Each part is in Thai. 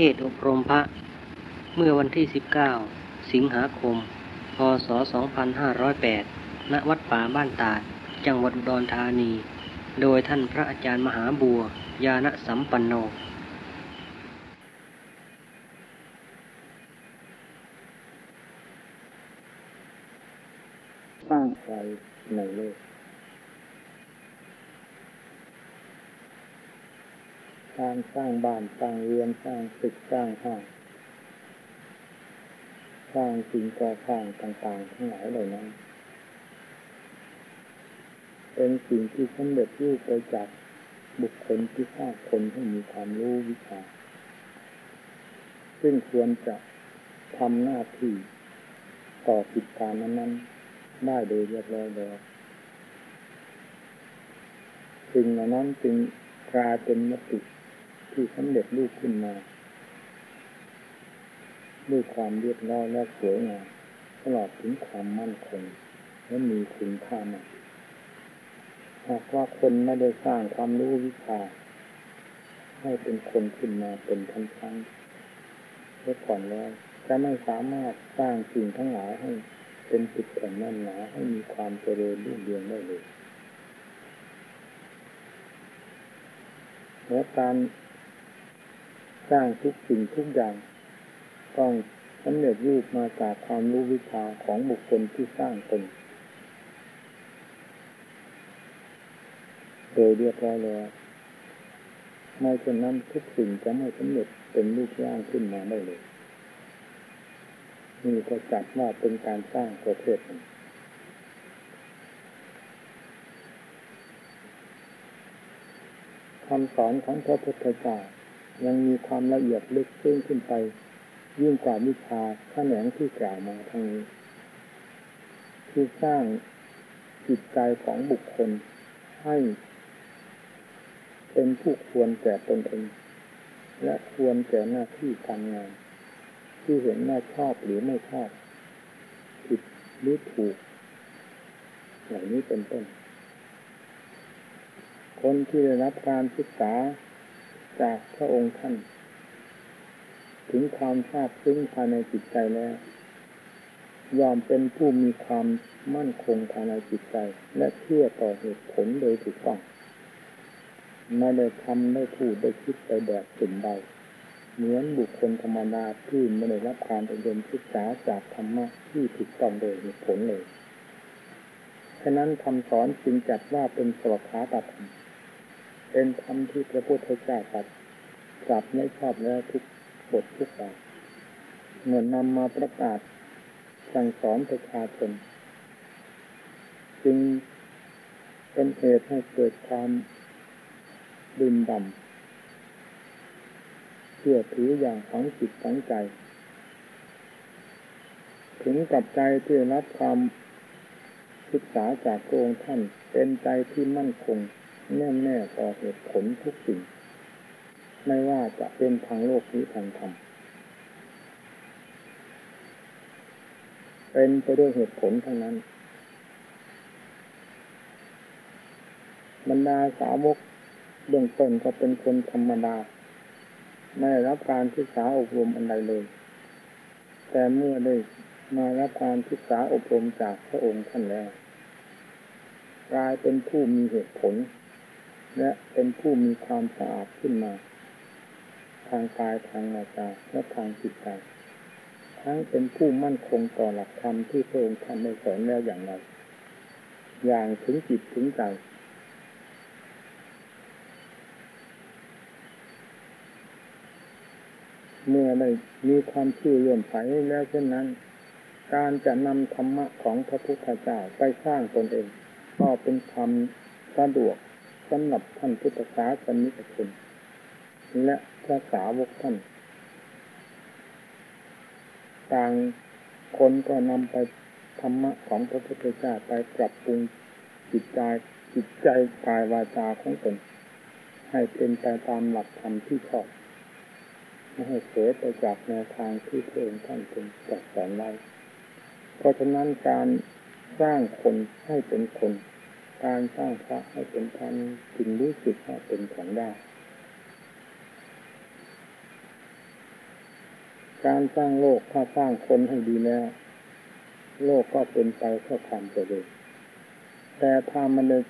ทศอบรมพระ เมื่อวันที่ 19 สิงหาคม พศ 2508 ณ วัดป่าบ้านตาด จังหวัดอุดรธานี โดยท่านพระอาจารย์มหาบัวยาณสัมปันโน สร้างใจในโลก การ สร้างบ้านสร้างเรือนสร้างตึกสร้างห้างสร้างสิ่งก่อสร้างต่างๆ ทั้งหลายเหล่านั้น เป็นสิ่งที่สำเร็จรูปไปจากบุคคลที่สร้างคนให้มีความรู้วิชา ซึ่งควรจะทำหน้าที่ต่อกิจการนั้นๆ ได้โดยเรียบร้อยแล้วสิ่งเหล่านั้นจึงกลายเป็นมติ ที่สำเร็จรูปขึ้นมาด้วยความเรียบร้อยและสวยงามตลอดถึงความมั่นคงและมีคุณค่ามากหากว่าคนไม่ได้สร้างความรู้วิชา ให้เป็นคนขึ้นมาเป็นชั้นๆเมื่อก่อนแล้วจะไม่สามารถสร้างสิ่งทั้งหลายให้เป็นจุดแข็งแน่นหนาให้มีความเจริญรุ่งเรืองได้เลยและการ สร้างทุกสิ่งทุกอย่าง ต้องสำเร็จรูปมาจากความรู้วิชาของบุคคลที่สร้างตนโดยเรียบร้อยแล้วไม่เช่นนั้นทุกสิ่งจะไม่สำเร็จเป็นรูปร่างขึ้นมาได้เลยนี่ก็จัดว่าเป็นการสร้างประเทศนึงคำสอนของพระพุทธเจ้า ยังมีความละเอียดลึกซึ้งขึ้นไป ยิ่งกว่าวิชาแขนงที่กล่าวมาทั้งนี้ที่สร้างจิตใจของบุคคลให้เป็นผู้ควรแก่ตนเอง และควรแก่หน้าที่การงาน ที่เห็นว่าชอบหรือไม่ชอบผิดหรือถูกเหล่านี้เป็นต้น คนที่ได้รับการศึกษา จากพระองค์ท่าน ถึงความทราบซึ้งภายในจิตใจแล้วยอมเป็นผู้มีความมั่นคงภายในจิตใจ และเชื่อต่อเหตุผลโดยถูกต้องไม่ได้ทำได้พูดได้คิดไปแบบสิ่งใดเหมือนบุคคลธรรมดาที่ไม่ได้รับการอบรมศึกษาจากธรรมะที่ถูกต้องโดยเหตุผลเลย ฉะนั้นคำสอนจึงจัดว่าเป็นสวขาตธรรม เป็นธรรมที่พระพุทธเจ้าตรัสจับไม่ชอบแล้วทุกบททุกบาทเหมือนนำมาประกาศสั่งสอนประชาชนจึงเป็นเหตุให้เกิดความดื่มดำเชื่อถืออย่างฝังจิตฝังใจ ถึงกับใจที่รับความศึกษาจากพระองค์ท่านเป็นใจที่มั่นคง แน่แน่ต่อเหตุผลทุกสิ่ง ไม่ว่าจะเป็นทางโลกหรือทางธรรมเป็นไปด้วยเหตุผลทั้งนั้น บรรดาสาวกเบื้องต้นก็เป็นคนธรรมดา ไม่ได้รับการศึกษาอบรมอันใดเลย แต่เมื่อได้มารับการศึกษาอบรมจากพระองค์ท่านแล้วกลายเป็นผู้มีเหตุผล และเป็นผู้มีความสะอาดขึ้นมา ทางกายทางวาจาและทางจิตใจทั้งเป็นผู้มั่นคงต่อหลักธรรมที่พระองค์ท่านได้สอนแล้วอย่างไร อย่างถึงจิตถึงใจเมื่อได้มีความเชื่อเลื่อมใสแล้วเช่นนั้น การจะนำธรรมะของพระพุทธเจ้าไปสร้างตนเอง ก็เป็นความสะดวก สำหรับท่านพุทธศาสนิกชนและพระสาวกท่านต่างคนก็นำไปธรรมะของพระพุทธเจ้าไปปรับปรุงจิตใจจิตใจกายวาจาของตนให้เป็นไปตามหลักธรรมที่ชอบไม่ให้เสียไปจากแนวทางที่พระองค์ท่านเป็นจัดสอนไว้เพราะฉะนั้นการสร้างคนให้เป็นคน การสร้างพระให้เป็นท่านจึงรู้สึกว่าเป็นของได้ การสร้างโลกถ้าสร้างคนให้ดีแล้ว โลกก็เป็นไปเพื่อความเจริญแต่ถ้ามันเลย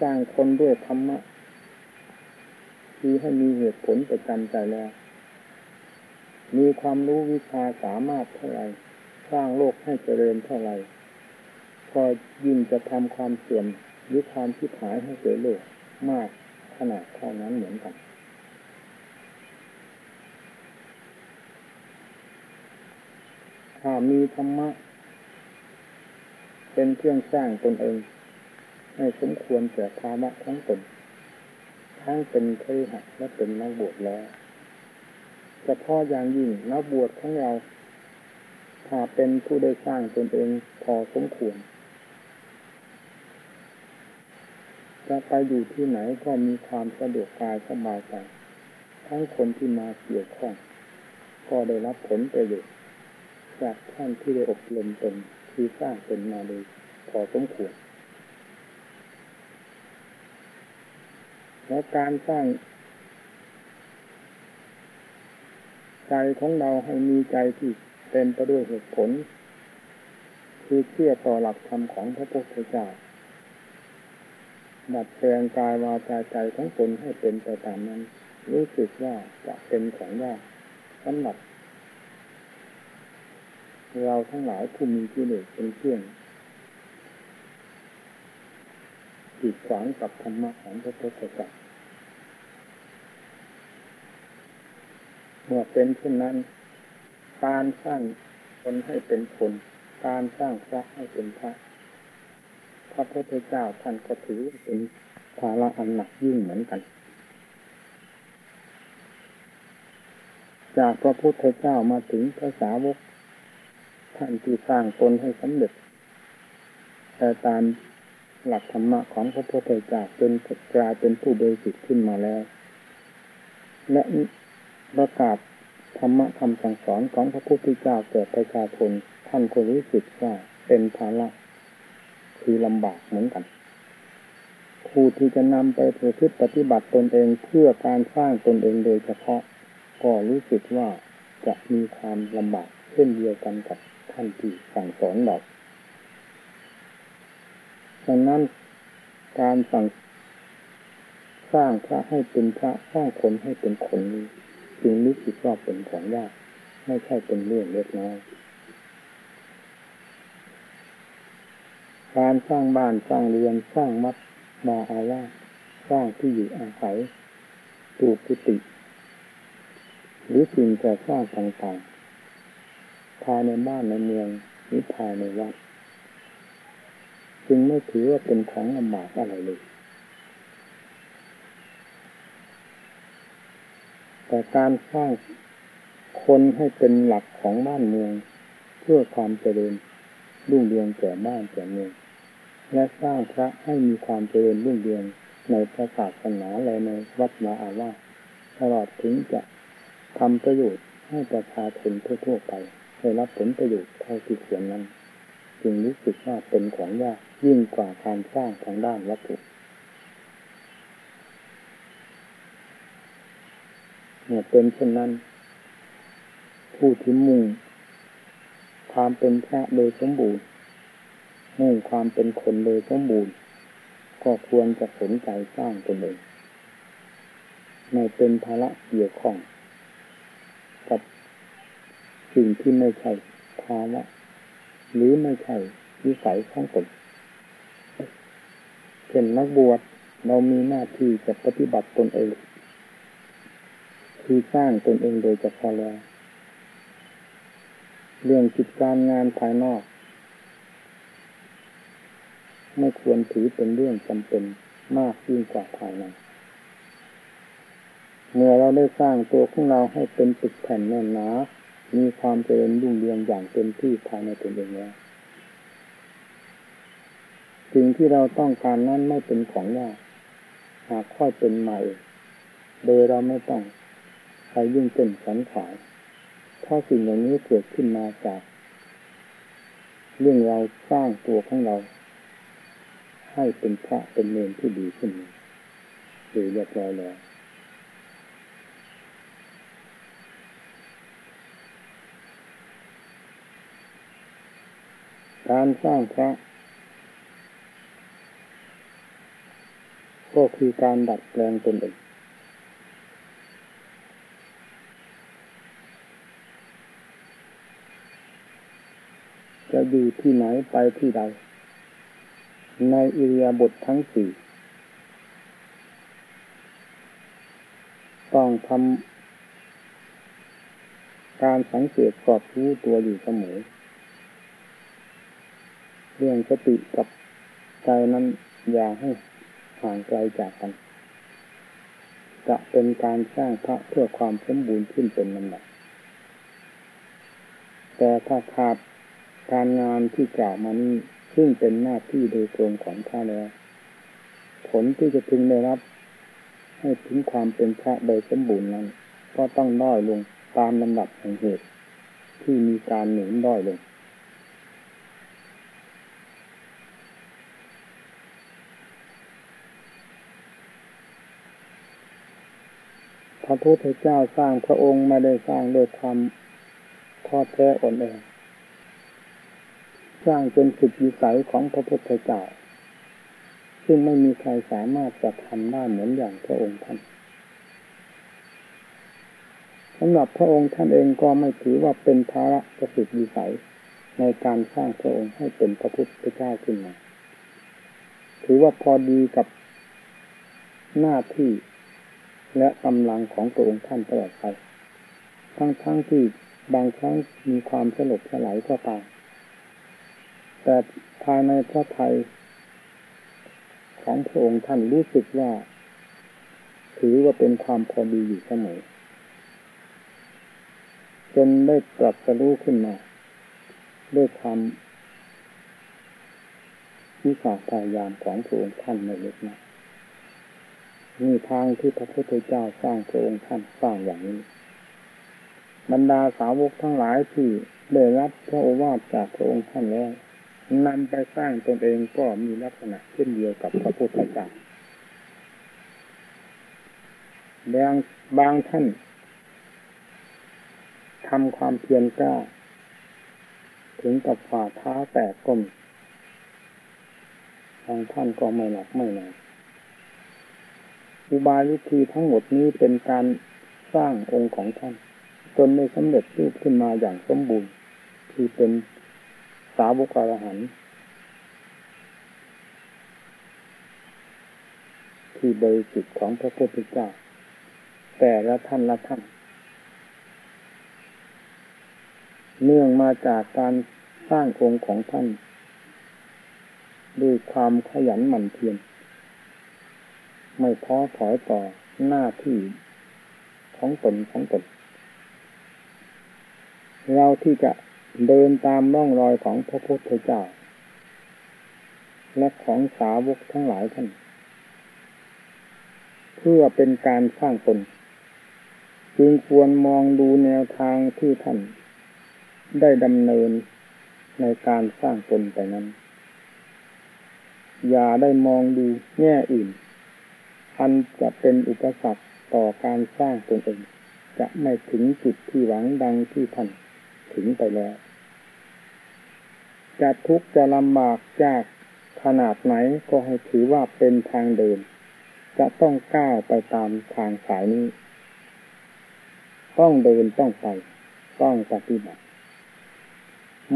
สร้างคนด้วยธรรมะคือให้มีเหตุผลประจำใจแล้ว มีความรู้วิชาสามารถเท่าไร สร้างโลกให้เจริญเท่าไร ก็ยิ่งจะทำความเสื่อมหรือความทิพหายให้เกิดโลกมากขนาดเท่านั้นเหมือนกัน ถ้ามีธรรมะ เป็นเครื่องสร้างตนเองให้สมควรแก่ภาวะทั้งตนทั้งเป็นเครหัดและเป็นนักบวชแล้วเฉพาะอย่างยิ่งนักบวชของเรา ถ้าเป็นผู้ได้สร้างตนเองพอสมควร จะไปอยู่ที่ไหนก็มีความสะดวกกายสบายใจทั้งคนที่มาเกี่ยวข้อง ก็ได้รับผลประโยชน์จากท่านที่ได้อบรมตนที่สร้างเป็นมาโดยพอสมควรแล้วการสร้างใจของเราให้มีใจที่เต็มไปด้วยเหตุผล คือเชื่อต่อหลักธรรมของพระพุทธเจ้า ดัดแปลงกายวาจาใจของตนให้เป็นไปตามนั้น รู้สึกว่าจะเป็นของยากสำหรับ เราทั้งหลายผู้มีกิเลสเป็นเครื่องจิดขวางกับธรรมะของพระพุทธเจ้าเมื่อเป็นเช่นนั้น การสร้างคนให้เป็นคน การสร้างพระให้เป็นพระ พระพุทธเจ้าท่านก็ถือเป็นภาระอันหนักยิ่งเหมือนกัน จากพระพุทธเจ้ามาถึงพระสาวก ท่านที่สร้างตนให้สำเร็จแต่ตามหลักธรรมะของพระพุทธเจ้าเป็นกลายเป็นผู้บริสุทธิ์ขึ้นมาแล้ว และประกาศธรรมะคำสั่งสอนของพระพุทธเจ้าแก่ประชาชนท่านก็รู้สึกว่าเป็นภาระ คือลำบากเหมือนกันผู้ที่จะนำไปประพฤติปฏิบัติตนเองเพื่อการสร้างตนเองโดยเฉพาะ ก็รู้สึกว่าจะมีความลำบากเช่นเดียวกันกับท่านที่สั่งสอนเราดังนั้นการสั่งสร้างพระให้เป็นพระสร้างคนให้เป็นคนนี้จึงรู้สึกว่าเป็นของยากไม่ใช่เป็นเรื่องเล็กน้อย การสร้างบ้านสร้างเรือนสร้างมัดมาอาวาสร้างที่อยู่อาศัยตูกุติหรือสิ่งก่อสร้างต่างๆภายในบ้านในเมืองหรือภายในวัดจึงไม่ถือว่าเป็นของลำบากอะไรเลย แต่การสร้างคนให้เป็นหลักของบ้านเมือง เพื่อความเจริญรุ่งเรืองแก่บ้านแก่เมือง และสร้างพระให้มีความเจริญรุ่งเรืองในพระศาสนาและในวัดวาอาวาสตลอดถึงจะทำประโยชน์ให้ประชาชนทั่วๆไปได้รับผลประโยชน์เท่าที่ควรนั้น จึงรู้สึกว่าเป็นของยากยิ่งกว่าการสร้างทางด้านวัตถุเมื่อเป็นเช่นนั้น ผู้ที่มุ่งความเป็นพระโดยสมบูรณ์ มุ่งความเป็นคนโดยสมบูรณ์ก็ควรจะสนใจสร้างตนเองไม่เป็นภาระเกี่ยวข้อง กับสิ่งที่ไม่ใช่ภาระหรือไม่ใช่วิสัยของตนเช่นนักบวชเรามีหน้าที่จะปฏิบัติตนเองคือสร้างตนเองโดยเฉพาะแล้ว เรื่องกิจการงานภายนอก ไม่ควรถือเป็นเรื่องจำเป็นมากยิ่งกว่าภายในเมื่อเราได้สร้างตัวของเราให้เป็นตึกแผ่นแน่นหนา มีความเจริญรุ่งเรืองอย่างเต็มที่ภายในตนเองแล้วสิ่งที่เราต้องการนั้นไม่เป็นของยากหากค่อยเป็นมาเองโดยเราไม่ต้องใครยิ่งเป็นสันขายเพราสิ่งเหล่านี้เกิดขึ้นมาจาก เรื่องเราสร้างตัวของเรา ให้เป็นพระเป็นเนรที่ดีขึ้นหรือเรียบร้อยแล้วการสร้างพระ ก็คือการดัดแปลงตนเองจะอยู่ที่ไหนไปที่ใด ในอิริยาบถททั้งสี่ต้องทำการสังเกตสอบรู้ตัวอยู่เสมอ เรื่องสติกับใจนั้นอย่าให้ห่างไกลจากกัน จะเป็นการสร้างพระเพื่อความสมบูรณ์ขึ้นเป็นลำดับแต่ถ้าขาดการงานที่กล่าวมานี้ ซึ่งเป็นหน้าที่โดยตรงของข้าแล้ว ผลที่จะพึงได้รับ ให้ถึงความเป็นพระโดยสมบูรณ์นั้น ก็ต้องด้อยลงตามลำดับแห่งเหตุ ที่มีการหนุนด้อยลง พระพุทธเจ้าสร้างพระองค์มาได้สร้างโดยธรรมทอดแท้อ่อนแอ สร้างจนสุดวิสัยของพระพุทธเจ้า ซึ่งไม่มีใครสามารถจะทำได้เหมือนอย่างพระองค์ท่านสำหรับพระองค์ท่านเองก็ไม่ถือว่าเป็นภาระประสิทธิวิสัยในการสร้างพระองค์ให้เป็นพระพุทธเจ้าขึ้นมา ถือว่าพอดีกับหน้าที่และกำลังของพระองค์ท่านตลอดไปทั้งๆทที่บางครั้งมีความสลบสลายก็ตาม แต่ภายในพระไทย ของพระองค์ท่านรู้สึกว่า ถือว่าเป็นความพอดีอยู่เสมอจนได้ตรัสรู้ขึ้นมา ด้วยความวิสาพยายามของพระองค์ท่านในเล็กน้อยนี่ทางที่พระพุทธเจ้าสร้างพระองค์ท่านสร้างอย่างนี้ บรรดาสาวกทั้งหลายที่ได้รับพระโอวาทจากพระองค์ท่านแล้ว นำไปสร้างตนเองก็มีลักษณะเช่นเดียวกับพระพุทธเจ้าบางบางท่านทำความเพียรกล้า ถึงกับฝ่าเท้าแตกก้มบางท่านก็ไม่หลักไม่นอนอุบายวิธีทั้งหมดนี้เป็นการสร้างองค์ของท่านจนได้สำเร็จรูปขึ้นมาอย่างสมบูรณ์ที่เป็น สาวกอรหันที่บริสุทธิ์ของพระพุทธเจ้า แต่ละท่านละท่านเนื่องมาจากการสร้างองค์ของท่าน ด้วยความขยันหมั่นเพียรไม่ท้อถอยต่อหน้าที่ของตนของตน เราที่จะ เดินตามร่องรอยของพระพุทธเจ้า และของสาวกทั้งหลายท่าน เพื่อเป็นการสร้างตนจึงควรมองดูแนวทางที่ท่าน ได้ดำเนินในการสร้างตนไปนั้น อย่าได้มองดูแง่อื่นอันจะเป็นอุปสรรคต่อการสร้างตนเอง จะไม่ถึงจุดที่หวังดังที่ท่านถึงไปแล้ว จะทุกข์จะลำบากยากขนาดไหนก็ให้ถือว่าเป็นทางเดิน จะต้องก้าวไปตามทางสายนี้ ต้องเดินต้องไป ต้องปฏิบัติ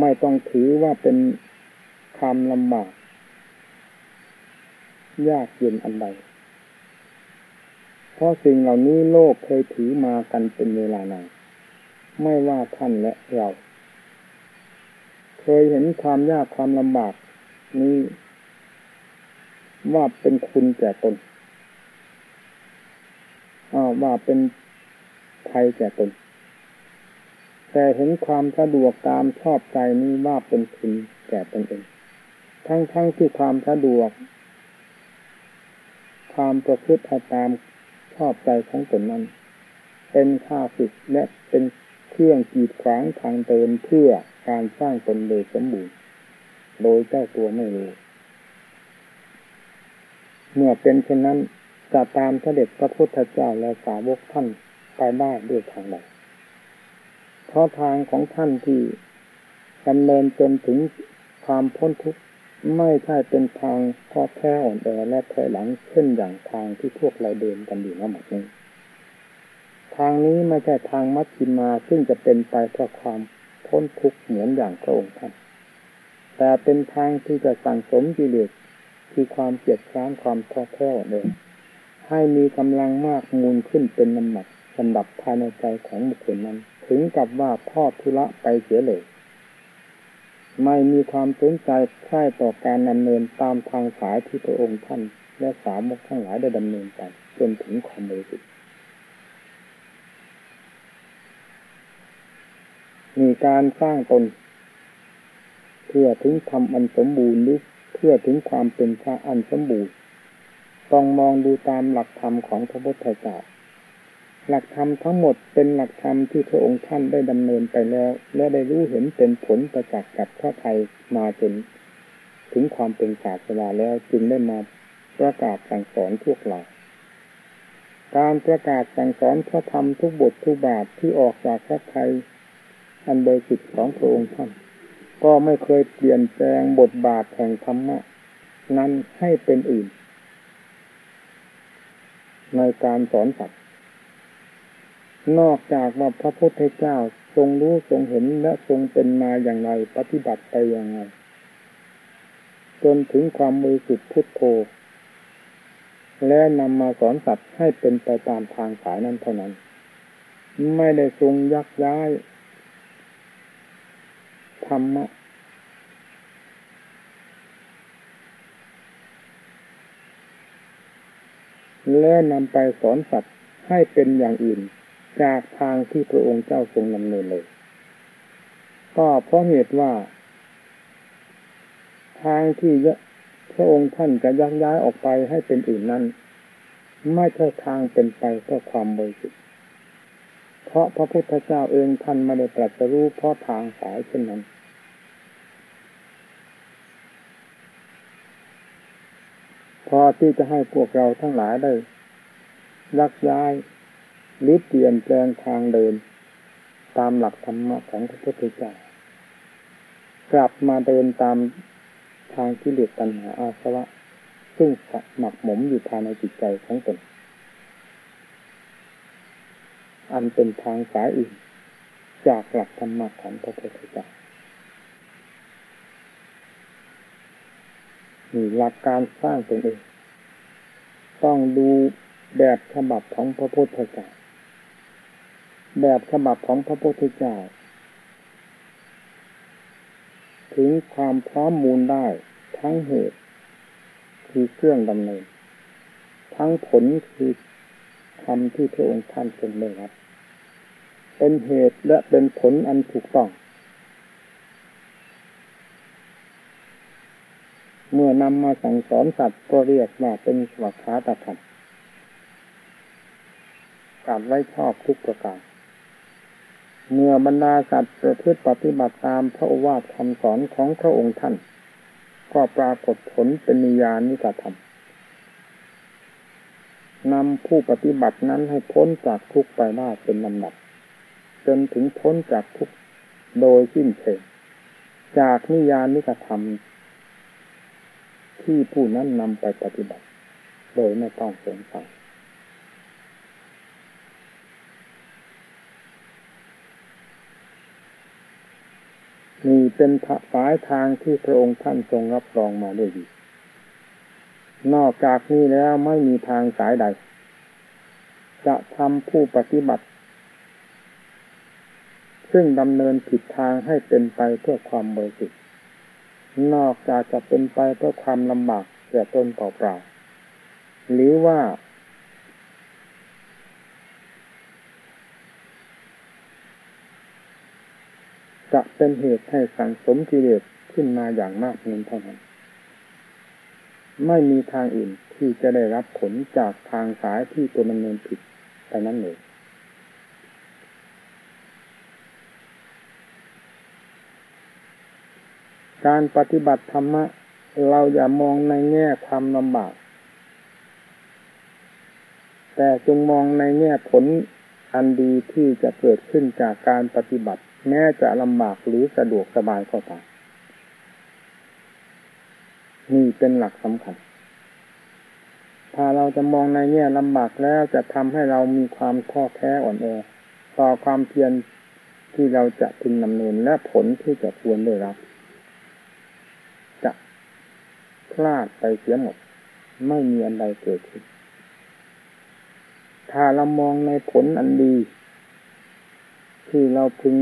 ไม่ต้องถือว่าเป็นความลำบาก ยากเย็นอันใดเพราะสิ่งเหล่านี้โลกเคยถือมากันเป็นเวลานานไม่ว่าท่านและเรา เคยเห็นความยากความลำบากนี้ว่าเป็นคุณแก่ตนว่าเป็นภัยแก่ตน แต่เห็นความสะดวกตามชอบใจนี้ว่าเป็นคุณแก่ตนเอง ทั้งๆทที่ความสะดวก ความประพฤติตามชอบใจของตนนั้น เป็นข้าศึกและเป็นเครื่องกีดขวางทางเดินเพื่อ การสร้างตนโดยสมบูรณ์ โดยเจ้าตัวไม่รู้เมื่อเป็นเช่นนั้นจะตามเสด็จพระพุทธเจ้าและสาวกท่านไปได้ด้วยทางใดเพราะทางของท่านที่ดำเนินจนถึงความพ้นทุกข์ไม่ใช่เป็นทางท้อแท้อ่อนแอและถอยหลังเช่นอย่างทางที่พวกเราเดินกันอยู่ทั้งหมดนี้ ทางนี้ไม่ใช่ทางมัชฌิมาซึ่งจะเป็นไปเพื่อความ พ้นทุกข์เหมือนอย่างพระองค์ท่าน แต่เป็นทางที่จะสั่งสมกิเลสคือความเกลียดค้านความท้อแท้อ่อนแอให้มีกำลังมากมูลขึ้นเป็นน้ำหนักสำหรับภายในใจของบุคคลนั้น ถึงกับว่าทอดทุระไปเสียเลยไม่มีความสนใจใคร่ต่อการดำเนินตามทางสายที่พระองค์ท่าน และสาวกทั้งหลายได้ดำเนินไปจนถึงความบริสุทธิ์ มีการสร้างตน เพื่อถึงทำอันสมบูรณ์หรือเพื่อถึงความเป็นพระอันสมบูรณ์ต้องมองดูตามหลักธรรมของพระพุทธเจ้าหลักธรรมทั้งหมดเป็นหลักธรรมที่พระองค์ท่านได้ดำเนินไปแล้ว และได้รู้เห็นเป็นผลประจักษ์กับพระไทยมาจนถึงความเป็นศาสนาแล้วจึงได้มาประกาศสั่งสอนพวกเราการประกาศสั่งสอนพระธรรมทุกบททุกบาทที่ออกจากพระไทย อันบริสุทธิ์ของพระองค์ท่านก็ไม่เคยเปลี่ยนแปลงบทบาทแห่งธรรมะนั้นให้เป็นอื่น ในการสอนสัตว์นอกจากว่าพระพุทธเจ้าทรงรู้ทรงเห็นและทรงเป็นมาอย่างไรปฏิบัติไปอย่างไรจนถึงความมือสุดพุทโธและนำมาสอนสัตว์ให้เป็นไปตามทางสายนั้นเท่านั้น ไม่ได้ทรงยักย้าย ธรรมะ และนำไปสอนสัตว์ให้เป็นอย่างอื่นจากทางที่พระองค์เจ้าทรงดำเนินเลย ก็เพราะเหตุว่า ทางที่พระองค์ท่านจะยักย้ายออกไปให้เป็นอื่นนั้น ไม่ใช่ทางเป็นไปเพื่อความบริสุทธิ์เพราะพระพุทธเจ้าเองท่านไม่ได้ตรัสรู้เพราะทางสายเช่นนั้น พอที่จะให้พวกเราทั้งหลายได้ยักย้ายหรือเปลี่ยนแปลงทางเดิน ตามหลักธรรมะของพระพุทธเจ้ากลับมาเดินตามทางที่เลือตัณหาอาสวะ ซึ่งหมักหมมอยู่ภายในจิตใจของตนอันเป็นทางสายอื่นจากหลักธรรมะของพระพุทธเจ้า นี่หลักการสร้างตนเอง ต้องดูแบบฉบับของพระพุทธเจ้า แบบฉบับของพระพุทธเจ้า ถึงความพร้อมมูลได้ทั้งเหตุ คือเครื่องดำเนิน ทั้งผลคือคำที่พระองค์ท่านทรงได้รับเป็นเหตุและเป็นผลอันถูกต้อง เมื่อนำมาสั่งสอนสัตว์ก็เรียกว่าเป็นสวัสดิธรรมการไว้ชอบทุกประการเมื่อบรรดาสัตว์ประพฤติปฏิบัติตามพระวาทคำสอนของพระองค์ท่าน ก็ปรากฏผลเป็นนิยานิกธรรมนำผู้ปฏิบัตินั้นให้พ้นจากทุกไปได้เป็นลำดับ จนถึงพ้นจากทุกโดยสิ้นเชิงจากนิยานิกธรรม ที่ผู้นั้นนำไปปฏิบัติ โดยไม่ต้องสงสัยนี่เป็นสายทางที่พระองค์ท่านทรงรับรองมาด้วยดี นอกจากนี้แล้วไม่มีทางสายใด จะทำผู้ปฏิบัติ ซึ่งดำเนินผิดทางให้เป็นไปเพื่อความบริสุทธิ์ นอกจากจะเป็นไปเพื่อความลำบากแก่ตนเปล่าๆหรือว่า จะเป็นเหตุให้สังสมกิเลสขึ้นมาอย่างมากนั้นเท่านั้น ไม่มีทางอื่นที่จะได้รับผลจากทางสายที่ตัวดำเนินผิดไปนั้นเลย การปฏิบัติธรรมะ เราอย่ามองในแง่ความลำบาก แต่จงมองในแง่ผลอันดีที่จะเกิดขึ้นจากการปฏิบัติ แม้จะลำบากหรือสะดวกสบายก็ตามนี่เป็นหลักสำคัญ ถ้าเราจะมองในแง่ลำบากแล้วจะทำให้เรามีความท้อแท้อ่อนแอต่อความเพียรที่เราจะพึงนำเนินและผลที่จะควรได้รับ จะ พลาดไปเสียหมด ไม่มีอันใดเกิดขึ้น ถ้าเรามองในผลอันดี ที่เราพึง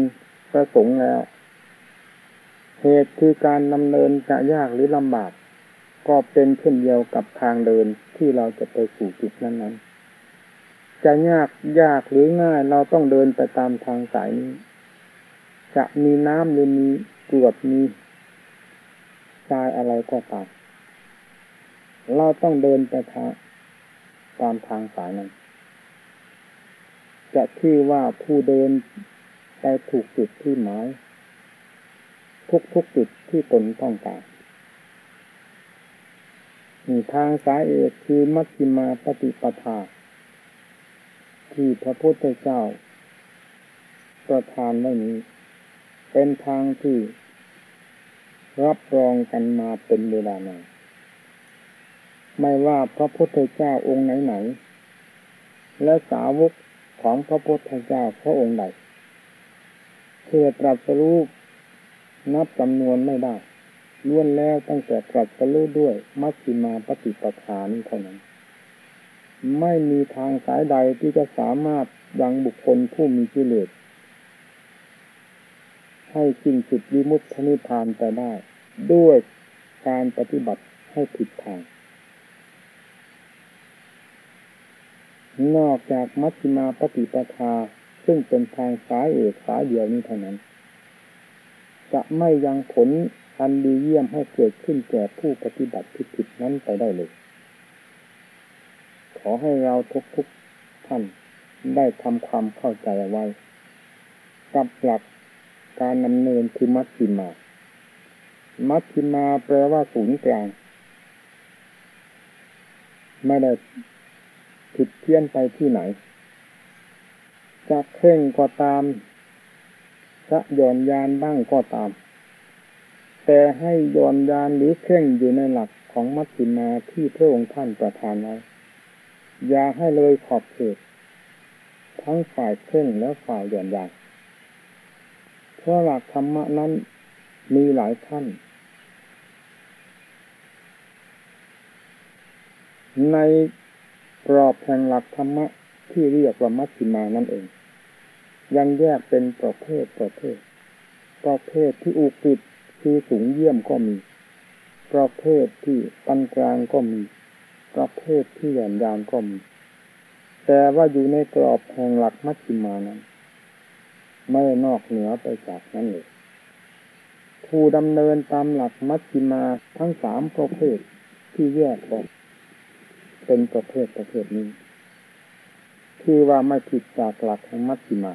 ประสงค์แล้ว เหตุคือการดำเนินจะยากหรือลำบาก ก็เป็นเช่นเดียวกับทางเดินที่เราจะไปสู่จุดนั้นๆ จะยากยากหรือง่ายเราต้องเดินไปตามทางสายนี้ จะมีน้ำหรือมีกรวดมีทรายอะไรก็ตาม เราต้องเดินไปทางตามทางสายนั้น จะที่อว่าผู้เดินไปถูกจุดที่หมายทุกทุกจุดที่ตนต้องการมีทางสายเอกคือมัชฌิมาปฏิปทา ที่พระพุทธเจ้า ประทานไว้นี้ เป็นทางที่รับรองกันมาเป็นเวลานาน ไม่ว่าพระพุทธเจ้าองค์ไหนๆและสาวกของพระพุทธเจ้าพระองค์ใดเพื่อตรัสรู้นับจำนวนไม่ได้ล้วนแล้วตั้งแต่ตรัสรู้ด้วยมัชฌิมาปฏิปทานี้เท่านั้น ไม่มีทางสายใดที่จะสามารถยังบุคคลผู้มีกิเลสให้สิ้นสุดวิมุตตินิพพานไปได้ ด้วยการปฏิบัติให้ผิดทาง นอกจากมัชฌิมาปฏิปทาซึ่งเป็นทางสายเอกสายเดียวนี้เท่านั้น จะไม่ยังผลอันดีเยี่ยมให้เกิดขึ้นแก่ผู้ปฏิบัติผิดๆนั้นไปได้เลย ขอให้เราทุกทุกท่านได้ทำความเข้าใจไว้ กับหลักการนำเนินคือมัชฌิมา มัชฌิมาแปลว่าศูนย์กลาง ไม่ได้ ผิดเพี้ยนไปที่ไหน จะเข่งก็ตาม จะย่อนยานบ้างก็ตาม แต่ให้ยอนยานหรือเคร่งอยู่ในหลักของมัชฌิมาที่พระองค์ท่านประทานไว้อย่าให้เลยขอบเขตทั้งฝ่ายเคร่งและฝ่ายหย่อนยานเพราะหลักธรรมะนั้นมีหลายขั้นใน กรอบแห่งหลักธรรมะที่เรียกว่ามัชฌิมานั่นเอง ยังแยกเป็นประเภทประเภท ประเภทที่อุกิจคือสูงเยี่ยมก็มี ประเภทที่ปานกลางก็มี ประเภทที่หย่อนยานก็มี แต่ว่าอยู่ในกรอบแห่งหลักมัชฌิมานั้น ไม่นอกเหนือไปจากนั้นเลยผู้ดำเนินตามหลักมัชฌิมาทั้งสามประเภทที่แยกออก เป็นประเภทประเภทนี้คือว่าไม่ผิดจากหลักแห่งมัชฌิมา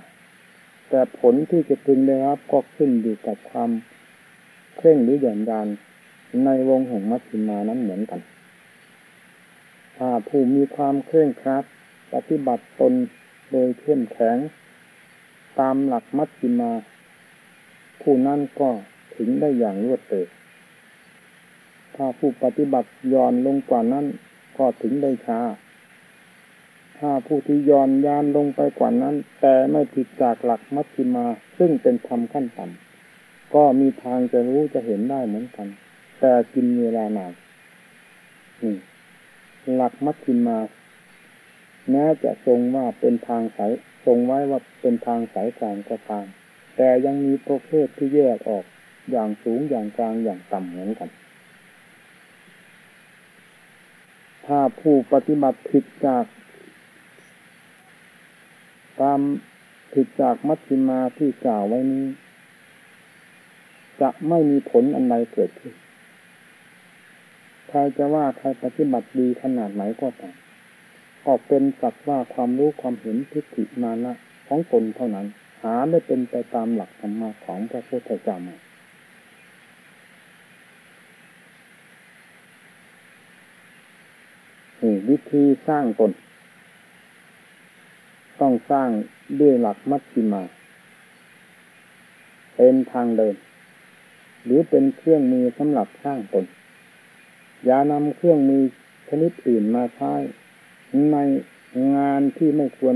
แต่ผลที่จะพึงได้รับก็ขึ้นอยู่กับความเคร่งหรือหย่อนยานในวงแห่งมัชฌิมานั้นเหมือนกัน ถ้าผู้มีความเคร่งครัดปฏิบัติตนโดยเข้มแข็ง ตามหลักมัชฌิมา ผู้นั้นก็ถึงได้อย่างรวดเร็วถ้าผู้ปฏิบัติย่อนลงกว่านั้น ก็ถึงได้ช้า ถ้าผู้ที่ย่อนยานลงไปกว่านั้น แต่ไม่ผิดจากหลักมัชฌิมา ซึ่งเป็นธรรมขั้นต่ำก็มีทางจะรู้จะเห็นได้เหมือนกัน แต่กินเวลานานนี่หลักมัชฌิมาแม้จะทรงว่าเป็นทางสายทรงไว้ว่าเป็นทางสายกลางก็ตามแต่ยังมีประเภทที่แยกออกอย่างสูงอย่างกลางอย่างต่ำเหมือนกัน ถ้าผู้ปฏิบัติผิดจากตามผิดจากมัชฌิมาที่กล่าวไว้นี้ จะไม่มีผลอันใดเกิดขึ้น ใครจะว่าใครปฏิบัติดีขนาดไหนก็ตามก็เป็นสักว่าความรู้ความเห็นทิฏฐิมานะของตนเท่านั้น หาได้เป็นไปตามหลักธรรมะของพระพุทธเจ้ามาวิธีสร้างตน ต้องสร้างด้วยหลักมัชฌิมา เป็นทางเดิน หรือเป็นเครื่องมือสำหรับสร้างตน อย่านำเครื่องมือชนิดอื่นมาใช้ในงานที่ไม่ควร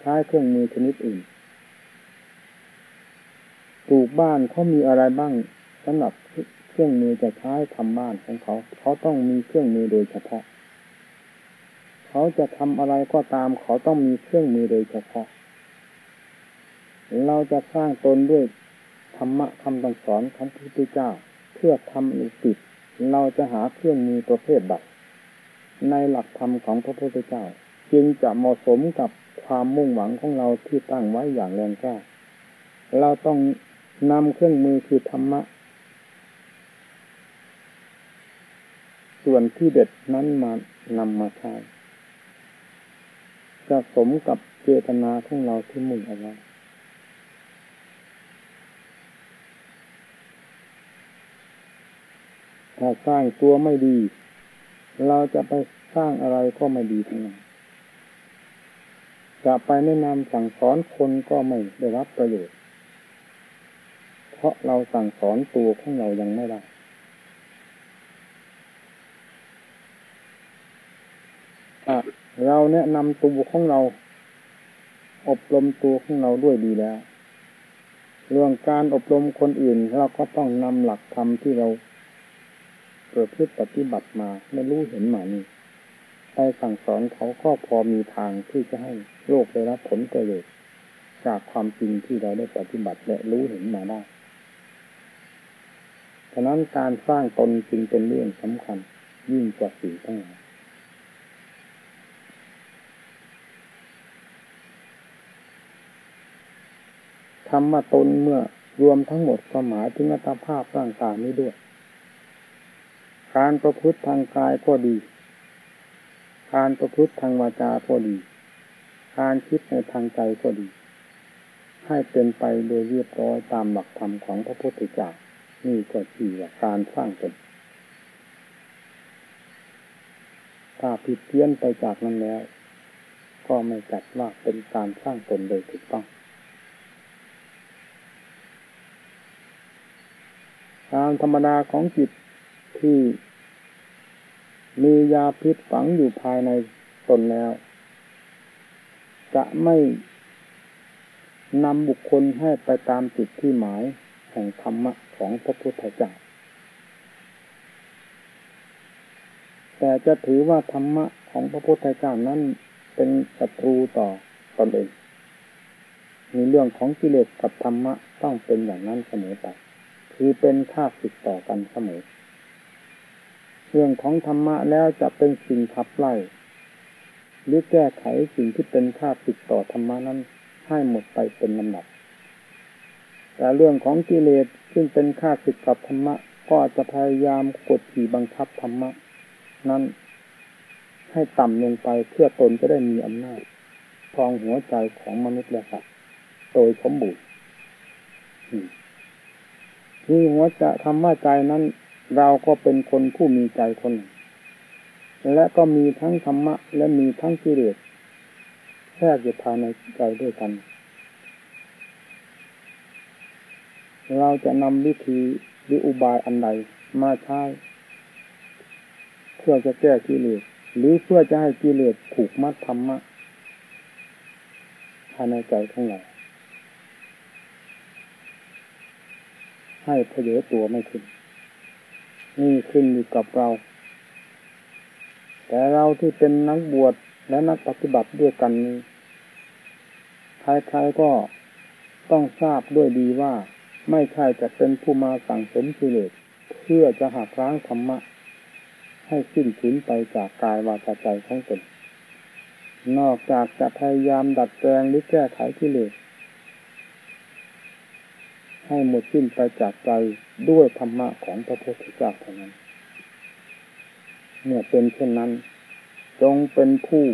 ใช้เครื่องมือชนิดอื่นปลูกบ้านเขามีอะไรบ้างสำหรับเครื่องมือจะใช้ทำบ้านของเขา เขาต้องมีเครื่องมือโดยเฉพาะ เขาจะทำอะไรก็ตามเขาต้องมีเครื่องมือโดยเฉพาะ เราจะสร้างตนด้วยธรรมะคำสอนของพระพุทธเจ้า เพื่อทำอุติเราจะหาเครื่องมือประเภทใดในหลักธรรมของพระพุทธเจ้า จึงจะเหมาะสมกับความมุ่งหวังของเราที่ตั้งไว้อย่างแรงกล้าเราต้องนำเครื่องมือคือธรรมะ ส่วนที่เด็ดนั้นมานำมาใช้ จะสมกับเจตนาของเราที่มุ่งเอาไว้ถ้าสร้างตัวไม่ดี เราจะไปสร้างอะไรก็ไม่ดีทั้งนั้นจะไปแนะนำสั่งสอนคนก็ไม่ได้รับประโยชน์ เพราะเราสั่งสอนตัวของเรายังไม่ได้ เราแนะนำตัวของเรา อบรมตัวของเราด้วยดีแล้ว เรื่องการอบรมคนอื่นเราก็ต้องนำหลักธรรมที่เราเกิดพื่อปฏิบัติมาไม่รู้เห็นมานี่ไปสั่งสอนเขาก็พอมีทางที่จะให้โลกได้รับผลประโยชน์จากความจริงที่เราได้ปฏิบัติและรู้เห็นมาได้ฉะนั้นการสร้างตนจึงเป็นเรื่องสำคัญยิ่งกว่าสิ่งทั้งหลาย ธรรมตนเมื่อรวมทั้งหมดก็หมายถึงอัตภาพร่างกายนี้ด้วย การประพฤติทางกายก็ดี การประพฤติทางวาจาก็ดี การคิดในทางใจก็ดี ให้เป็นไปโดยเรียบร้อยตามหลักธรรมของพระพุทธเจ้านี่ก็คือการสร้างตนถ้าผิดเพี้ยนไปจากนั้นแล้ว ก็ไม่จัดว่าเป็นการสร้างตนโดยถูกต้องตาม ธรรมดาของจิตที่มียาพิษฝังอยู่ภายในตนแล้ว จะไม่นำบุคคลให้ไปตามจุดที่หมายแห่งธรรมะของพระพุทธเจ้า แต่จะถือว่าธรรมะของพระพุทธเจ้านั้นเป็นศัตรูต่อตนเอง มีเรื่องของกิเลสกับธรรมะต้องเป็นอย่างนั้นเสมอไป คือเป็นข้าศึกต่อกันเสมอ เรื่องของธรรมะแล้วจะเป็นสิ่งขับไล่ หรือแก้ไขสิ่งที่เป็นข้าศึกต่อธรรมะนั้นให้หมดไปเป็นลำดับ แต่เรื่องของกิเลสซึ่งเป็นข้าศึกกับธรรมะ ก็จะพยายามกดขี่บังคับธรรมะ นั้นให้ต่ำลงไปเพื่อตนจะได้มีอำนาจครองหัวใจของมนุษย์และสัตว์โดยสมบูรณ์ นี่หัวใจธรรมะใจนั้น เราก็เป็นคนผู้มีใจคนหนึ่งและก็มีทั้งธรรมะ และมีทั้งกิเลสแทรกอยู่ภายในใจด้วยกัน เราจะนำวิธีหรืออุบายอันใดมาใช้เพื่อจะแก้กิเลสหรือเพื่อจะให้กิเลสผูกมัดธรรมะภายในใจของเรา ให้เพเยตัวไม่ขึ้น นี่ขึ้นอยู่กับเรา แต่เราที่เป็นนักบวชและนักปฏิบัติด้วยกันนี้ใครๆก็ต้องทราบด้วยดีว่าไม่ใช่จะเป็นผู้มาสั่งสมกิเลสเพื่อจะหักล้างธรรมะ ให้สิ้นสุดไปจากกายวาจาใจของตนนอกจากจะพยายามดัดแปลงหรือแก้ไขกิเลส ให้หมดสิ้นไปจากใจด้วยธรรมะของพระพุทธเจ้าเท่านั้น เมื่อเป็นเช่นนั้น จงเป็นผู้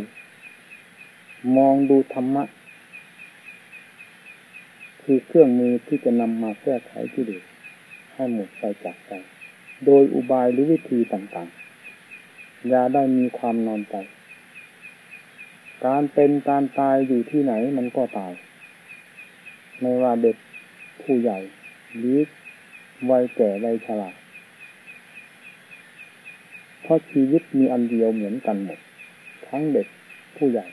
มองดูธรรมะ คือเครื่องมือที่จะนำมาแก้ไขที่เดีให้หมดไปจากใจ โดยอุบายหรือวิธีต่างๆ อย่าได้มีความนอนใจ การเป็นการตายอยู่ที่ไหนมันก็ตาย ไม่ว่าเด็ก ผู้ใหญ่หรือวัยแก่วัยชราเพราะชีวิตมีอันเดียวเหมือนกันหมด ทั้งเด็กผู้ใหญ่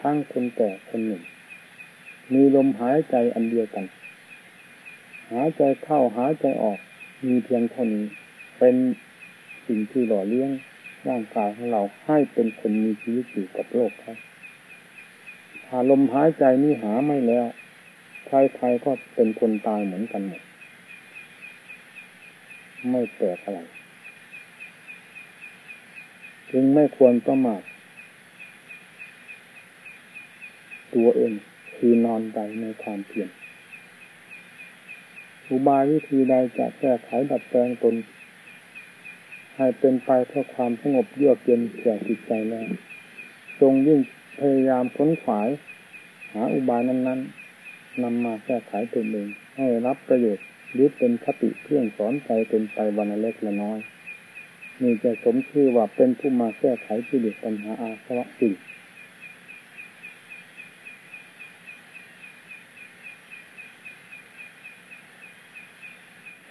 ทั้งคนแก่คนหนุ่มมีลมหายใจอันเดียวกัน หายใจเข้าหายใจออกมีเพียงเท่านี้ เป็นสิ่งที่หล่อเลี้ยงร่างกายของเราให้เป็นคนมีชีวิตอยู่กับโลกครับถ้าลมหายใจนี่หาไม่แล้ว ใครๆก็เป็นคนตายเหมือนกันหมดไม่แปลกอะไร จึงไม่ควรประมาทตัวเองคือนอนใจในความเพียรอุบายวิธีใดจะแก้ไขดัดแปลงตน ให้เป็นไปเพื่อความสงบเยือกเย็นแก่จิตใจแล้วจงยิ่งพยายามค้นขวาย หาอุบายนั้น ๆ นำมาแก้ไขตนเองให้รับประโยชน์หรือเป็นคติเครื่องสอนใจเป็นไปวันเล็กละน้อยนี่จะสมชื่อว่าเป็นผู้มาแก้ไขกิเลสปัญหาอาสวะจริง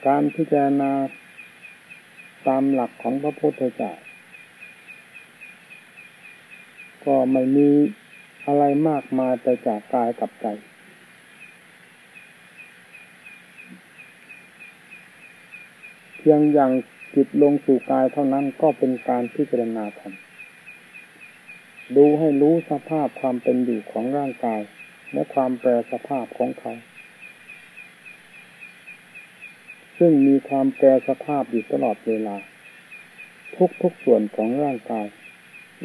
การพิจารณาตามหลักของพระพุทธเจ้าก็ไม่มีอะไรมากมายไปจากกายกับใจ เพียงอย่างจิตลงสู่กายเท่านั้นก็เป็นการพิจารณาธรรมดูให้รู้สภาพความเป็นอยู่ของร่างกาย และความแปรสภาพของเขา ซึ่งมีความแปรสภาพอยู่ตลอดเวลา ทุกทุกส่วนของร่างกาย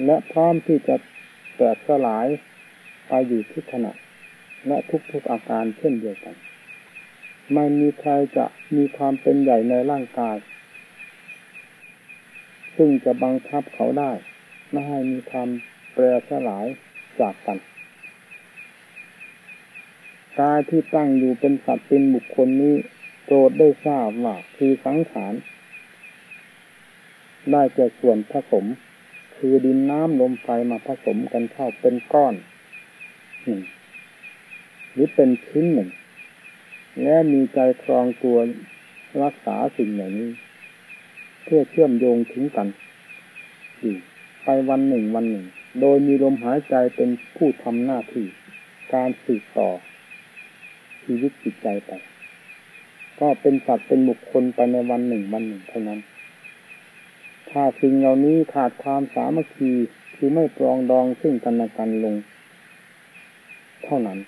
และพร้อมที่จะแตกสลายไปอยู่ทุกขณะ และทุกทุกอาการเช่นเดียวกัน ไม่มีใครจะมีความเป็นใหญ่ในร่างกาย ซึ่งจะบังคับเขาได้ ไม่ให้มีความแปรสลายจากกันกายที่ตั้งอยู่เป็นสัตว์เป็นบุคคลนี้โปรดได้ทราบว่าคือสังขาร ได้แก่ส่วนผสม คือดินน้ำลมไฟมาผสมกันเข้าเป็นก้อนหนึ่งหรือเป็นชิ้นหนึ่ง และมีใจครองตัวรักษาสิ่งเหล่านี้ เพื่อเชื่อมโยงถึงกันอยู่ไปวันหนึ่งวันหนึ่ง โดยมีลมหายใจเป็นผู้ทำหน้าที่ การสืบต่อ ชีวิตจิตใจไป ก็เป็นสัตว์เป็นบุคคลไปในวันหนึ่งวันหนึ่งเท่านั้น ถ้าสิ่งเหล่านี้ขาดความสามัคคีคือไม่ปรองดองซึ่งกันและกันลง เท่านั้น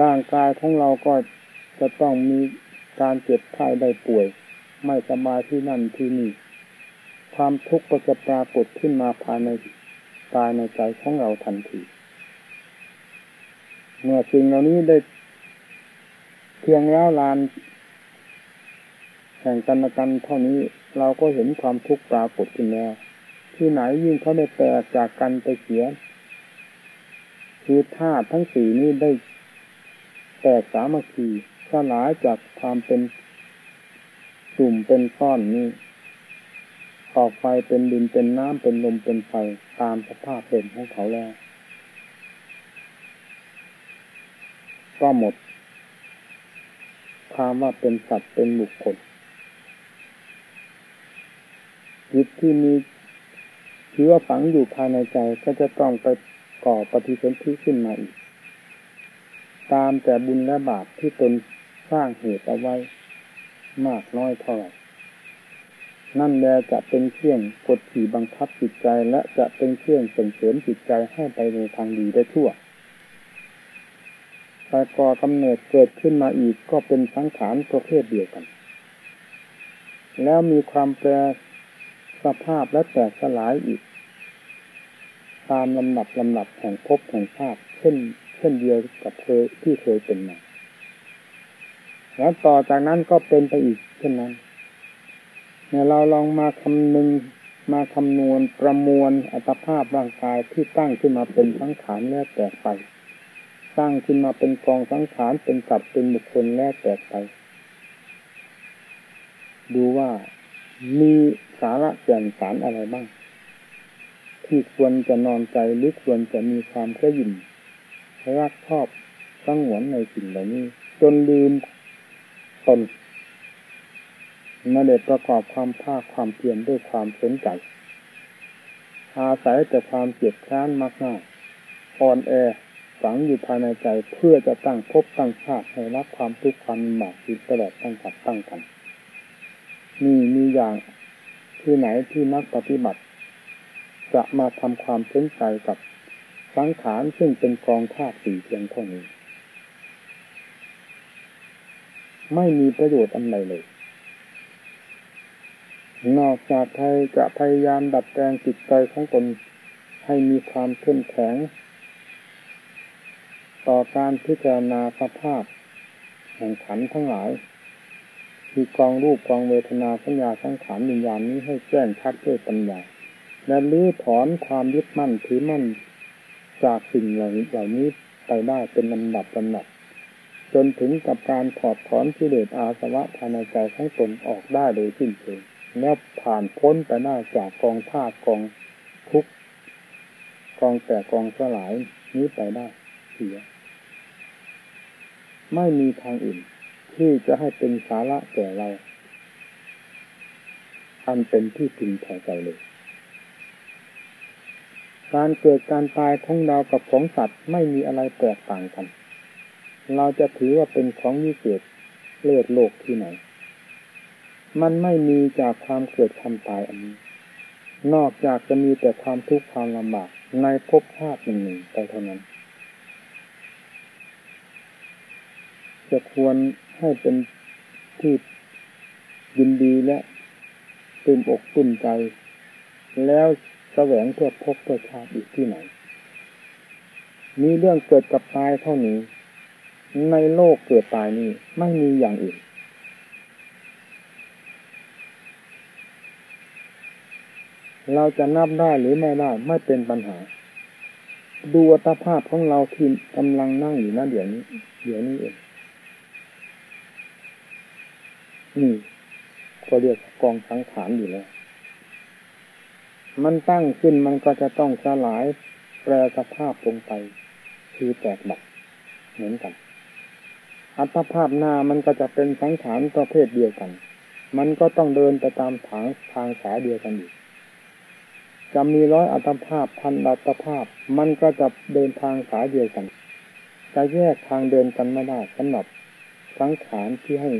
ร่างกายของเราก็จะต้องมีการเจ็บไข้ได้ป่วย ไม่สบายที่นั่นที่นี่ ความทุกข์ก็จะปรากฏขึ้นมาภายในกายในใจของเราทันทีเมื่อสิ่งเหล่านี้ได้เพียงแล้วลานแห่งกันกันเท่านี้เราก็เห็นความทุกข์ปรากฏขึ้นแล้ว ที่ไหนยิ่งเขาได้แตกจากกันไปเสียคือธาตุทั้งสี่นี้ได้ ตกสามัคคีสลายจากความเป็นกลุ่มเป็นก้อนนี้ ออกไปเป็นดินเป็นน้ำเป็นลมเป็นไฟตามสภาพเป็นของเขาแล้ว ก็หมดความว่าเป็นสัตว์เป็นบุคคลจิตที่มีเชื้อฝังอยู่ภายในใจก็จะต้องไปก่อปฏิสนธิขึ้นมาอีก ตามแต่บุญและบาปที่ตนสร้างเหตุเอาไว้ มากน้อยเท่าไหร่นั่นแลจะเป็นเครื่องกดขี่บังคับจิตใจและจะเป็นเครื่องส่งเสริมจิตใจให้ไปในทางดีได้ทั่วแต่ก่อกำเนิดเกิดขึ้นมาอีกก็เป็นสังขารประเภทเดียวกัน แล้วมีความแปรสภาพและแตกสลายอีก ตามลำดับลำดับแห่งภพแห่งชาติเช่น เช่นเดียวกับเคยที่เคยเป็นมาแล้วต่อจากนั้นก็เป็นไปอีกเช่นนั้นเนี่ยเราลองมาคำนึงมาคำนวณประมวลอัตภาพร่างกายที่ตั้งขึ้นมาเป็นสังขารและแตกไป สร้างขึ้นมาเป็นกองสังขารเป็นสัตว์เป็นบุคคลแล่แตกไป ดูว่ามีสาระแก่นสารอะไรบ้าง ที่ควรจะนอนใจหรือควรจะมีความกระยิม รักชอบตั้งหวนในสิ่งเหล่านี้ จนลืมตนมาเด็ดประกอบความภาคความเพียรด้วยความสนใจ อาศัยแต่ความเกียดคร้านมากหน้าอ่อนแอฝังอยู่ภายในใจเพื่อจะตั้งภพตั้งชาติให้รับความทุกข์ความลำบากอยู่ตลอดตั้งกับตั้งกันนี่มีอย่างที่ไหนที่นักปฏิบัติ จะมาทำความสนใจกับ สังขารซึ่งเป็นกองธาตุสี่เพียงเท่านี้ไม่มีประโยชน์อันใดเลย นอกจากไทยจะพยายามดัดแปลงจิตใจของตนให้มีความเข้มแข็ง ต่อการพิจารณาสภาพแห่งขันทั้งหลายคือกองรูปกองเวทนาสัญญาสังขารวิญญาณนี้ให้แจ้งชัดด้วยปัญญาและลื้อถอนความยึดมั่นถือมั่น จากสิ่งเหล่านี้ไปได้เป็นลำดับลำดับจนถึงกับการถอดถอนกิเลสอาสวะภายในใจของตนออกได้โดยสิ้นเชิงแล้วผ่านพ้นไปได้จากกองธาตุกองทุกกองแต่กองสลายนี้ไปได้เสีย ไม่มีทางอื่น ที่จะให้เป็นสาระแก่เรา อันเป็นที่พึงพอใจเลย การเกิดการตายของเรากับของสัตว์ไม่มีอะไรแตกต่างกัน เราจะถือว่าเป็นของวิเศษเลิศโลกที่ไหน มันไม่มีจากความเกิดความตายอันนี้ นอกจากจะมีแต่ความทุกข์ความลำบากในภพชาติหนึ่งหนึ่งไปเท่านั้น จะควรให้เป็นที่ยินดีและตื่มอกตื่นใจ แล้ว แสวงเพื่อพบเพื่อชาติอีกที่ไหน มีเรื่องเกิดกับตายเท่านี้ ในโลกเกิดตายนี้ไม่มีอย่างอื่น เราจะนับได้หรือไม่ได้ไม่เป็นปัญหา ดูอัตภาพของเราที่กำลังนั่งอยู่นั่นเดี๋ยวนี้ เดี๋ยวนี้เองนี่ก็เรียกกองสังขารอยู่แล้ว มันตั้งขึ้นมันก็จะต้องสลายแปรสภาพลงไป คือแตกดับเหมือนกัน อัตภาพหน้ามันก็จะเป็นสังขารประเภทเดียวกัน มันก็ต้องเดินไปตามทางทางสายเดียวกันอีกจะมีร้อยอัตภาพพันอัตภาพ มันก็จะเดินทางสายเดียวกันจะแยกทางเดินกันไม่ได้สำหรับสังขารที่ให้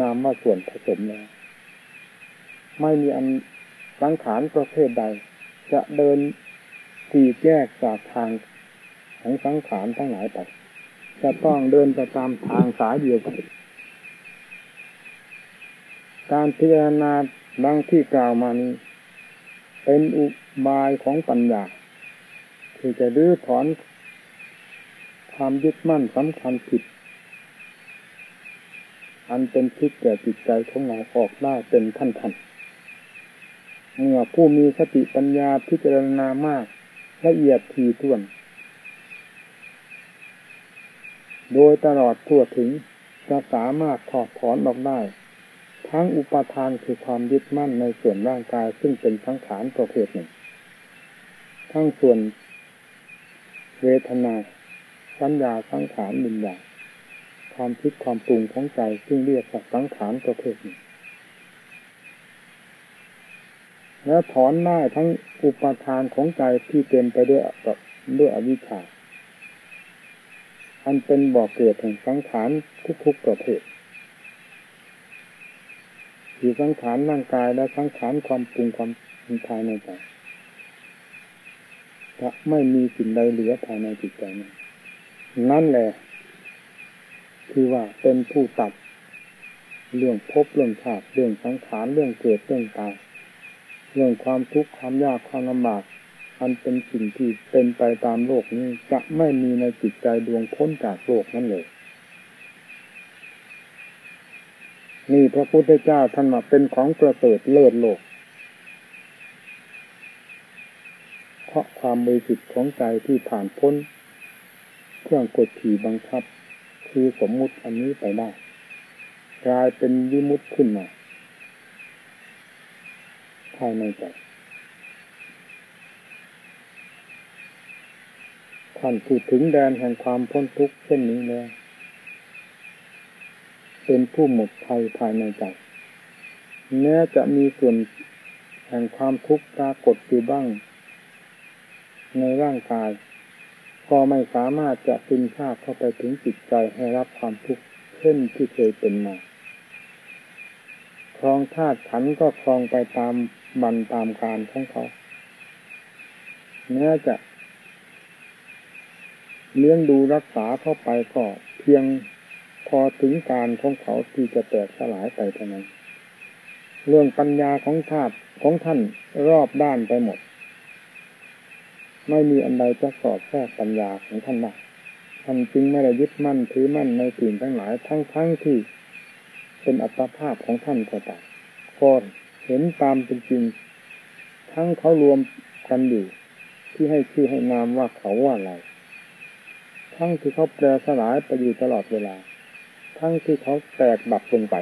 นามว่าส่วนผสมแล้วไม่มีอัน สังขารประเภทใด จะเดินสี่แยกจากทางของสังขารทั้งหลายไปจะต้องเดินไปตามทางสายเดียวกันการพิจารณาดังที่กล่าวมานี้ เป็นอุบายของปัญญาที่จะรื้อถอนความยึดมั่นสำคัญผิด อันเป็นพิษแก่จิตใจของเราออกได้เป็นท่านท่าน เมื่อผู้มีสติปัญญาพิจารณามาก ละเอียดทีท่วน โดยตลอดทั่วถึงจะสามารถถอดถอนออกได้ ทั้งอุปทานคือความยึดมั่นในส่วนร่างกายซึ่งเป็นสังขารประเภทหนึ่ง ทั้งส่วนเวทนาสัญญาสังขารบิญญาความคิดความปรุงของใจซึ่งเรียกว่าสังขารประเภทหนึ่ง แล้วถอนได้าทั้งอุปทานของใจที่เต็มไปด้วยด้วยอวิชชา อันเป็นบ่อกเกิดแห่งสังขารทุกๆประเภทคือสังขารร่างกายและสังขารความปรุงความภายในใจจะไม่มีสิ่งใดเหลือภายในจิตใจนั้นนั่นแหละ คือว่าเป็นผู้ตัด เรื่องพบเรื่องชาติเรื่องสังขารเรื่องเกิดเรื่องตาย เรื่องความทุกข์ความยากความลำบากอันเป็นสิ่งที่เป็นไปตามโลกนี้จะไม่มีในจิตใจดวงพ้นจากโลกนั้นเลย นี่พระพุทธเจ้าท่านมาเป็นของประเสริฐเลิศโลก เพราะความบริสุทธิ์ของใจที่ผ่านพ้น เครื่องกดขี่บังคับ คือสมมุติอันนี้ไปได้กลายเป็นวิมุตขึ้นมา ภายในใจท่านพูดถึงแดนแห่งความพ้นทุกข์เช่นนี้แล้วเป็นผู้หมดภัยภายในใจแม้จะมีส่วนแห่งความทุกข์ปรากฏอยู่บ้าง ในร่างกาย ก็ไม่สามารถจะซึมซาบเข้าไปถึงจิตใจให้รับความทุกข์เช่นที่เคยเป็นมาครองธาตุขันก็ครองไปตาม บันตามการของเขาแม้จะเลี้ยงดูรักษาเข้าไปก็เพียงพอถึงการของเขาที่จะแตกสลายไปเท่านั้น เรื่องปัญญาของธาตุของท่านรอบด้านไปหมด ไม่มีอันใดจะสอดแทรกปัญญาของท่านได้ท่านจึงไม่ได้ยึดมั่นถือมั่นในสิ่งทั้งหลายทั้งทั้งที่เป็นอัตภาพของท่านก็ตามก็ เห็นตามเป็นจริง ทั้งเขารวมกันอยู่ที่ให้ชื่อให้นามว่าเขาว่าอะไรทั้งที่เขาแปรสลายไปอยู่ตลอดเวลา ทั้งที่เขาแตกดับลงไป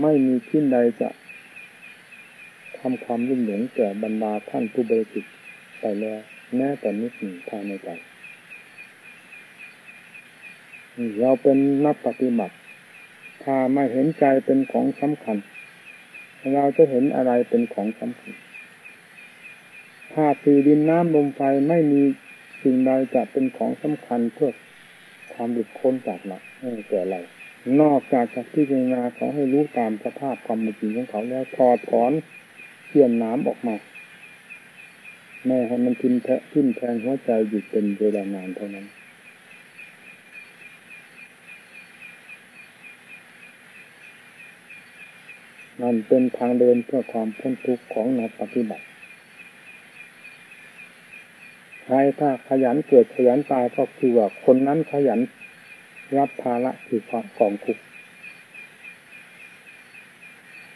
ไม่มีที่ใดจะทำความรุ่มหลงแก่บรรดาท่านผู้บริสุทธิ์ไปแล้วแม้แต่นิดหนึ่งภายในใจเราเป็นนักปฏิบัติ ถ้าไม่เห็นใจเป็นของสำคัญ เราจะเห็นอะไรเป็นของสำคัญถ้าสี่ดินน้ำลมไฟไม่มีสิ่งใดจะเป็นของสำคัญเพื่อความหลุดพ้นจากหลักแก่เรานอกจากจากที่เจนาเขาให้รู้ตามสภาพความเป็นจริงของเขาแล้วถอดถอนเขี่ยนน้ำออกมาแม่ให้มันทิมแทะทิมแทงหัวใจอยู่เป็นเวลานานเท่านั้น นั่นเป็นทางเดินเพื่อความพ้นทุกข์ของนักปฏิบัติ ใครถ้าขยันเกิดขยันตายก็คือว่าคนนั้นขยันรับภาระคือความกองทุกข์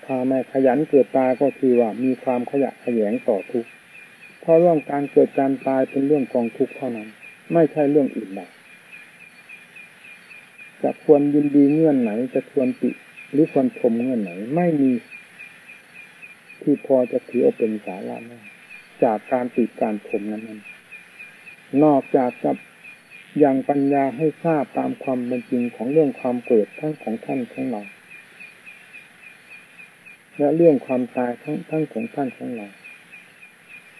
ถ้าไม่ขยันเกิดตายก็คือว่ามีความขยะขยงต่อทุกข์ เพราะเรื่องการเกิดการตายเป็นเรื่องกองทุกข์เท่านั้น ไม่ใช่เรื่องอื่นใดจะควรยินดีเงื่อนไหนจะควรติ หรือควรชมเงื่อนไหนไม่มี ที่พอจะถือเอาเป็นสาระนะจากการติดการชมนั้นนั้นนอกจากจะยังปัญญาให้ทราบตามความเป็นจริงของเรื่องความเกิดทั้งของท่านทั้งเราและเรื่องความตายทั้งทั้งของท่านของเรา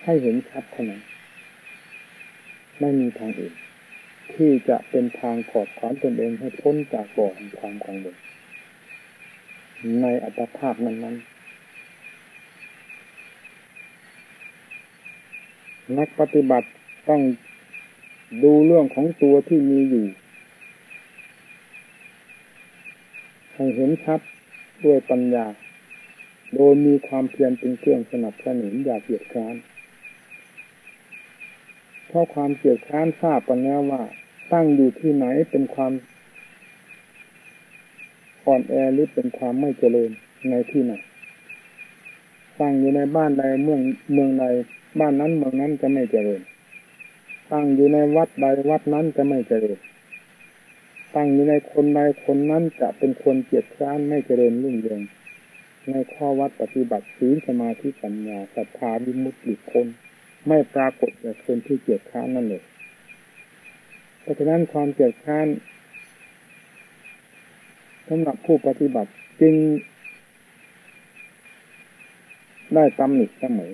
ให้เห็นชัดเท่านั้นไม่มีทางอื่นที่จะเป็นทางถอดถอนตนเองให้พ้นจากบ่อแห่งความกังวล ในอัตภาพนั้นๆ นักปฏิบัติต้องดูเรื่องของตัวที่มีอยู่ให้เห็นชัดด้วยปัญญา โดยมีความเพียรเป็นเครื่องสนับสนุนอย่าเกียดคร้านเพราะความเกียดคร้านทราบกันแล้วว่าตั้งอยู่ที่ไหนเป็นความ อ่อนแอหรือเป็นความไม่เจริญในที่ไหนตั้งอยู่ในบ้านใดเมืองเมืองใดบ้านนั้นเมืองนั้นจะไม่เจริญตั้งอยู่ในวัดใดวัดนั้นจะไม่เจริญตั้งอยู่ในคนใดคนนั้นจะเป็นคนเกียจคร้านไม่เจริญรุ่งเรืองในข้อวัดปฏิบัติศีลสมาธิปัญญาศรัทธาวิมุตติคนไม่ปรากฏในคนที่เกียจคร้านนั่นเลยเพราะฉะนั้นความเกียจคร้าน สำหรับผู้ปฏิบัติจึงได้ตำหนิเสมอ